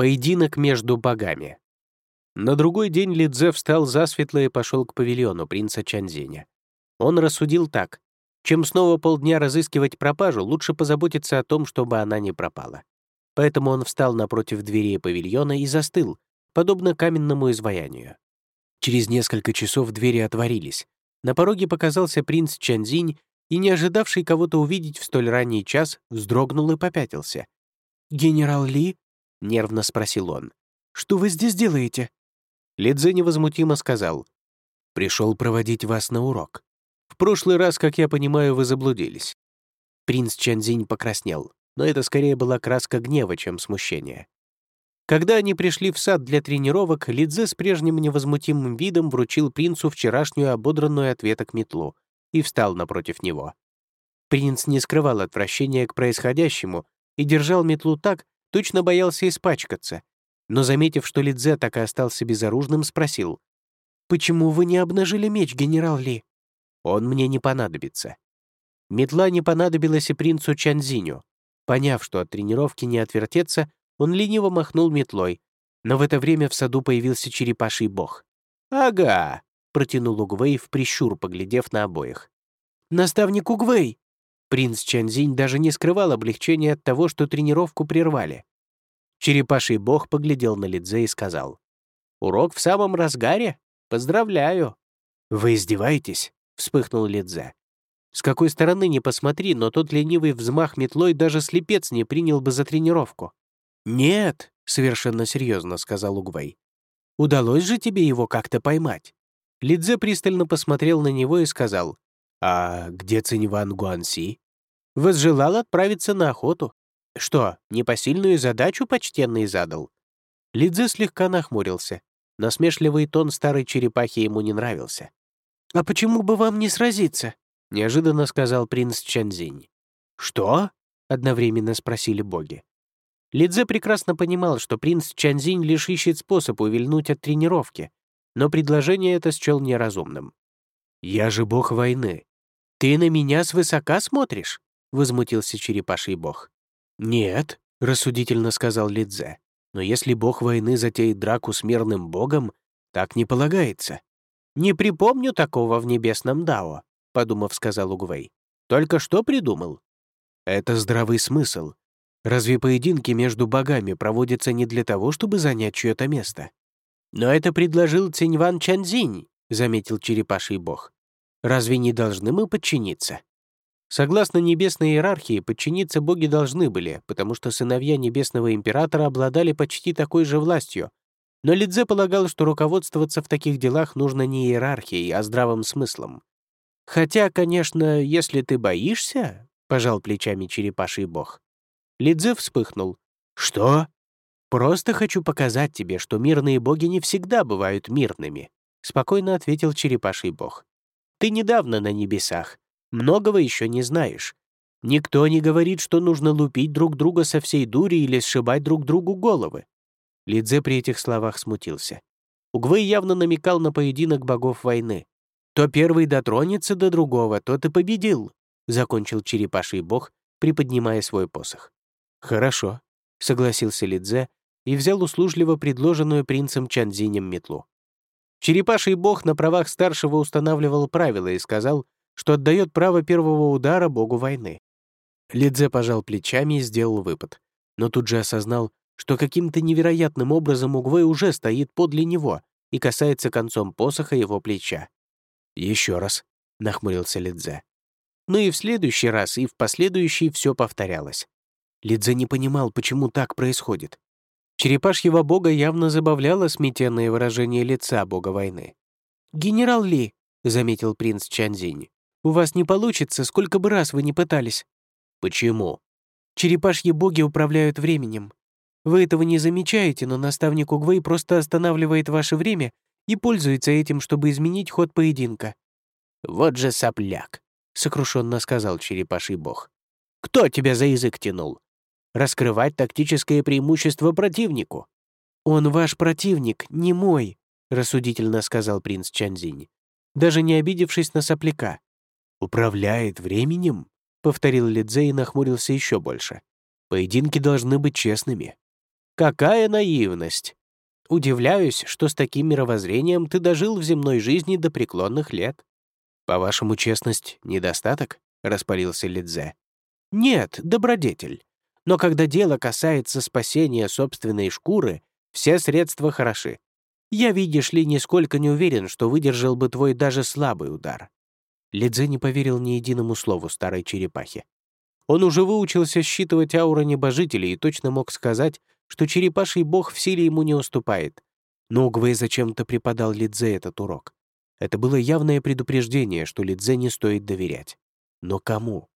Поединок между богами. На другой день Лидзе встал засветло и пошел к павильону принца Чанзиня. Он рассудил так. Чем снова полдня разыскивать пропажу, лучше позаботиться о том, чтобы она не пропала. Поэтому он встал напротив дверей павильона и застыл, подобно каменному изваянию. Через несколько часов двери отворились. На пороге показался принц Чанзинь и, не ожидавший кого-то увидеть в столь ранний час, вздрогнул и попятился. «Генерал Ли?» — нервно спросил он. «Что вы здесь делаете?» Лидзе невозмутимо сказал. «Пришел проводить вас на урок. В прошлый раз, как я понимаю, вы заблудились». Принц Чанзинь покраснел, но это скорее была краска гнева, чем смущения. Когда они пришли в сад для тренировок, Лидзе с прежним невозмутимым видом вручил принцу вчерашнюю ободранную от веток метлу и встал напротив него. Принц не скрывал отвращения к происходящему и держал метлу так, точно боялся испачкаться, но, заметив, что Лидзе так и остался безоружным, спросил, «Почему вы не обнажили меч, генерал Ли?» «Он мне не понадобится». Метла не понадобилась и принцу Чанзиню. Поняв, что от тренировки не отвертеться, он лениво махнул метлой, но в это время в саду появился черепаший бог. «Ага», — протянул Угвей в прищур, поглядев на обоих. «Наставник Угвей!» Принц Чанзинь даже не скрывал облегчения от того, что тренировку прервали. Черепаший бог поглядел на Лидзе и сказал. «Урок в самом разгаре? Поздравляю!» «Вы издеваетесь?» — вспыхнул Лидзе. С какой стороны не посмотри, но тот ленивый взмах метлой даже слепец не принял бы за тренировку. «Нет», — совершенно серьезно сказал Угвей. «Удалось же тебе его как-то поймать?» Лидзе пристально посмотрел на него и сказал, «А где Циньван Гуанси?» «Возжелал отправиться на охоту. «Что, непосильную задачу почтенный задал?» Лидзе слегка нахмурился. Насмешливый тон старой черепахи ему не нравился. «А почему бы вам не сразиться?» — неожиданно сказал принц Чанзинь. «Что?» — одновременно спросили боги. Лидзе прекрасно понимал, что принц Чанзинь лишь ищет способ увильнуть от тренировки, но предложение это счел неразумным. «Я же бог войны. Ты на меня свысока смотришь?» — возмутился черепаший бог. «Нет», — рассудительно сказал Лидзе, «но если бог войны затеет драку с мирным богом, так не полагается». «Не припомню такого в небесном Дао», — подумав, сказал Угвей. «Только что придумал?» «Это здравый смысл. Разве поединки между богами проводятся не для того, чтобы занять чье-то место?» «Но это предложил Циньван Чанзинь», — заметил черепаший бог. «Разве не должны мы подчиниться?» Согласно небесной иерархии, подчиниться боги должны были, потому что сыновья небесного императора обладали почти такой же властью. Но Лидзе полагал, что руководствоваться в таких делах нужно не иерархией, а здравым смыслом. «Хотя, конечно, если ты боишься...» — пожал плечами черепаший бог. Лидзе вспыхнул. «Что?» «Просто хочу показать тебе, что мирные боги не всегда бывают мирными», — спокойно ответил черепаший бог. «Ты недавно на небесах, многого еще не знаешь. Никто не говорит, что нужно лупить друг друга со всей дури или сшибать друг другу головы». Лидзе при этих словах смутился. Угвей явно намекал на поединок богов войны. «То первый дотронется до другого, тот и победил», — закончил черепаший бог, приподнимая свой посох. «Хорошо», — согласился Лидзе и взял услужливо предложенную принцем Чанзинем метлу. Черепаший бог на правах старшего устанавливал правила и сказал, что отдает право первого удара богу войны. Лидзе пожал плечами и сделал выпад, но тут же осознал, что каким-то невероятным образом Угвей уже стоит подле него и касается концом посоха его плеча. Еще раз», — нахмурился Лидзе. Ну и в следующий раз, и в последующий все повторялось. Лидзе не понимал, почему так происходит. Черепашьего бога явно забавляло сметенное выражение лица бога войны. «Генерал Ли», — заметил принц Чанзинь, у вас не получится, сколько бы раз вы ни пытались». «Почему?» «Черепашьи боги управляют временем. Вы этого не замечаете, но наставник Угвей просто останавливает ваше время и пользуется этим, чтобы изменить ход поединка». «Вот же сопляк», — сокрушенно сказал черепаший бог. «Кто тебя за язык тянул? Раскрывать тактическое преимущество противнику». «Он ваш противник, не мой», — рассудительно сказал принц Чанзинь, даже не обидевшись на сопляка. «Управляет временем?» — повторил Лидзе и нахмурился еще больше. «Поединки должны быть честными». Какая наивность! Удивляюсь, что с таким мировоззрением ты дожил в земной жизни до преклонных лет. По-вашему, честность — недостаток? — распалился Лидзе. Нет, добродетель. Но когда дело касается спасения собственной шкуры, все средства хороши. Я, видишь ли, нисколько не уверен, что выдержал бы твой даже слабый удар. Лидзе не поверил ни единому слову старой черепахи. Он уже выучился считывать ауры небожителей и точно мог сказать, что черепаший бог в силе ему не уступает. Но Угвей зачем-то преподал Лидзе этот урок. Это было явное предупреждение, что Лидзе не стоит доверять. Но кому?